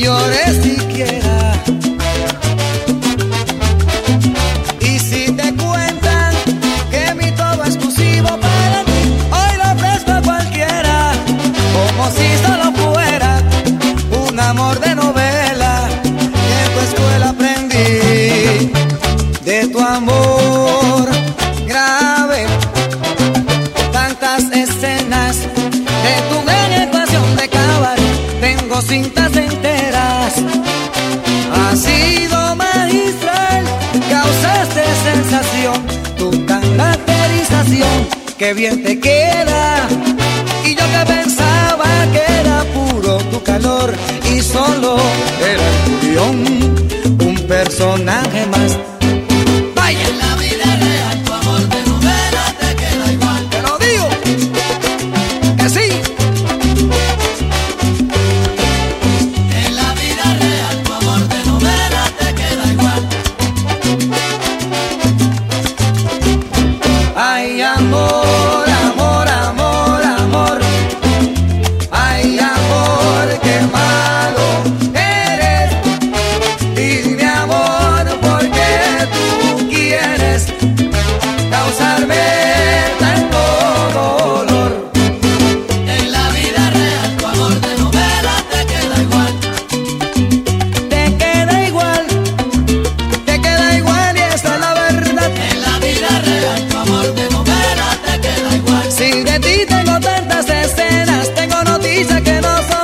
llores que bien te queda. Y yo ti tengo tantas escenas, tengo noticias que no son